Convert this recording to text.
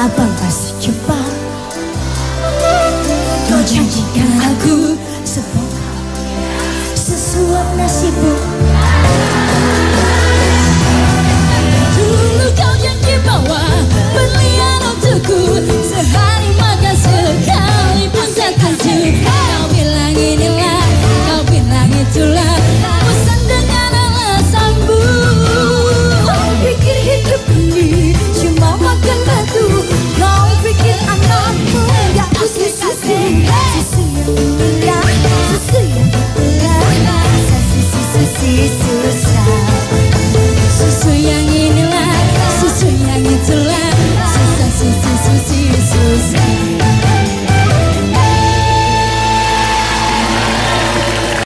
Abandon-se